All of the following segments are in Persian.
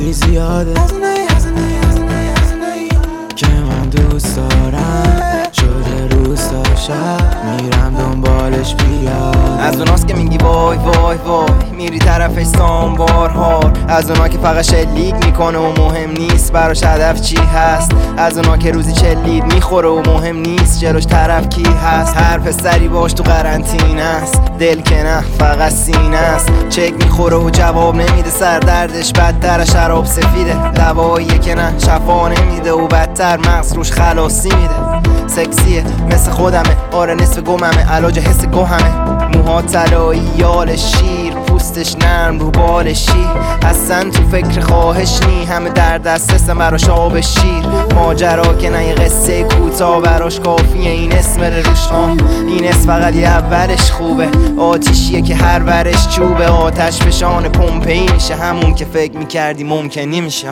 بازی زیاده. که من دوست دارم. شده روستا شب. میرم دنبالش بیاد. از اوناست که میگی وای وای وای. میری طرفش سامبار هار از اونا که فقط شلیک می‌کنه و مهم نیست براش هدف چی هست. از اونا که روزی چلید می‌خوره و مهم نیست جلوش طرف کی هست. هر پسری باش تو قرنطین است. دل که نه فقط سینه است. چک می‌خوره و جواب نمیده. سر دردش بدتر شراب سفیده. دواییه که نه شفا نمیده و بدتر مغز روش خلاصی میده. سکسیه مثل خودمه. آره نصف گممه. علاج حس گوهمه موها طلایی یال شیر. پوستش نرم رو بالشی اصلا تو فکر خواهش نی. همه در دسترسم براش آب شیر. ماجرا که نه یه قصه کوتاه براش کافیه. این اسم روش آه این اسم فقط یه اولش خوبه. آتیشیه که هر ورش چوبه. آتش فشان پمپی میشه. همون که فکر می‌کردی ممکن نمیشه.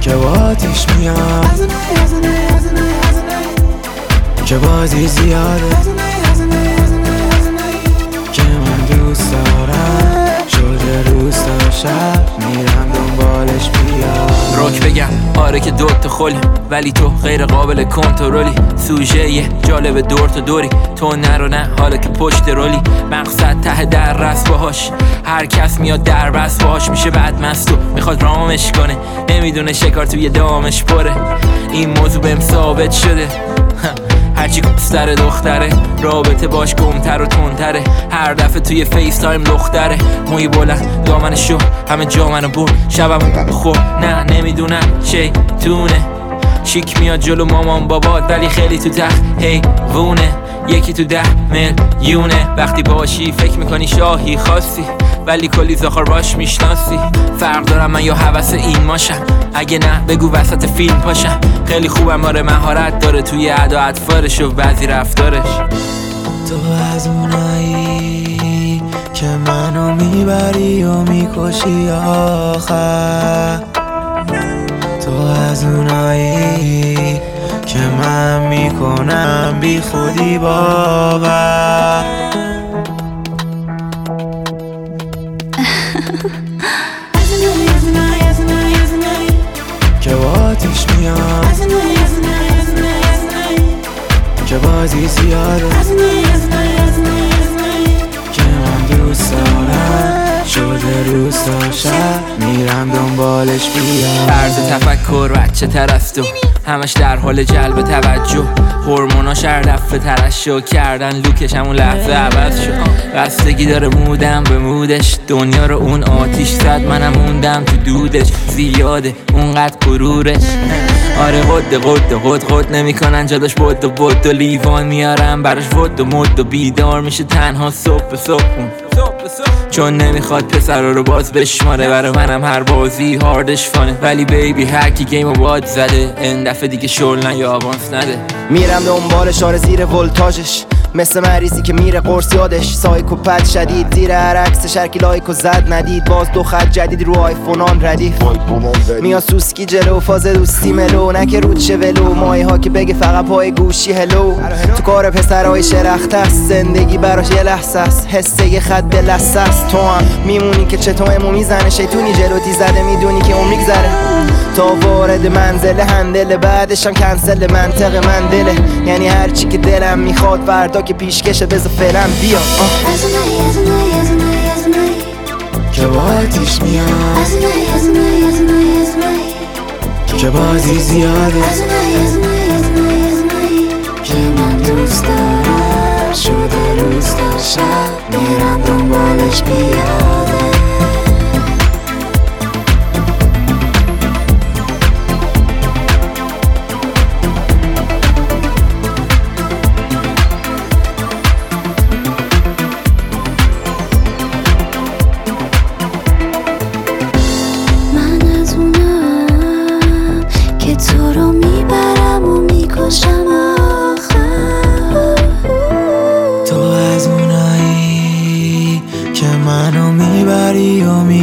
که با آتیش میاد که بازی زیاده. شب میرم دنبالش بیاد روک بگم آره که دوت خلی ولی تو غیر قابل کنترلی. سوژه جالب دور تو دوری تو نرو نه حالا که پشت رولی. مقصد ته در رس باهاش هر کس میاد در بس باهاش میشه بعد مستو می‌خواد رامش کنه. نمی‌دونه شکار توی دامش پره. این موضوع بهم ثابت شده. هرچی سر دختره. رابطه باش گمتر و تندتره. هر دفعه توی فیس تایم دختره. موی بلند دامن شو. همه جا منو بر شبم خو نه نمی‌دونم چه تونه. چیک میاد جلو مامان بابا. ولی خیلی تو تخت هی وونه یکی تو ده میلیونه. وقتی باشی فکر می‌کنی شاهی خاصی. ولی کلی زخار باش می‌شناسی. فرق دارم من یا حوث این ماشم. اگه نه بگو وسط فیلم پاشم. خیلی خوبم آره مهارت داره. توی ادا اطفارش و بعضی رفتارش. تو از اونایی که منو می‌بری و می‌کشی آخر. تو از اونایی که من می‌کنم بی خودی باور. بازی زیاده. که من دوست دارم شده روستا شب. میرم دنبالش بیاد طرز تفکر بچه از تو همش در حال جلب توجه. هورموناش هر دفعه ترشو کردن. لوکش همون لحظه عوض شد. بستگی داره مودم به مودش. دنیا رو اون آتیش زد. منم موندم تو دودش. زیاده. اونقدر غرورش. آره قد قد قد قد نمی‌کنن جاداش بود و بود و لیوان میارم براش ود و مد و بیدار میشه تنها صبح صبح چون نمی‌خواد پسر رو باز بشماره برای منم هر بازی هاردش فانه. ولی بیبی هرکی گیم و باد زده این دفعه دیگه شل یا آوانس نده. میرم دنبالش آره زیر ولتاژش. مثل مریضی که میره قرص یادش. سایکوپت شدید زیر هر عکسش هرکی لایکو زد ندید. باز دو خط جدید رو آیفونان ردیف میا سوسکی جلو فاز دوستی ملو. نکه رود چه ولو. مایه ها که بگه فقط پای گوشی هلو. تو کار پسرهای شرخت است. زندگی براش یه لحظه است. حسه یه خط لسه است. تو هم میمونی که چطور می‌زنه. شیطونی جلوتی زده می‌دونی که عمر میگذره تا وارد منزل هندل بعدش هم کنسل منطق من دله یعنی هرچی که دلم می‌خواد فردا که پیشکشه بذار فعلا بیا که آتیش میاد که بازی زیاده که من دوست دارم شده روستا شب میرم دنبالش بیاده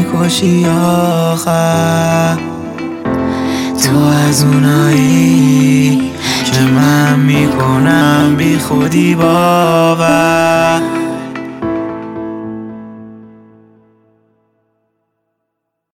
می‌کشی آخر. تو از اونایی که من می‌کنم بی خودی باور.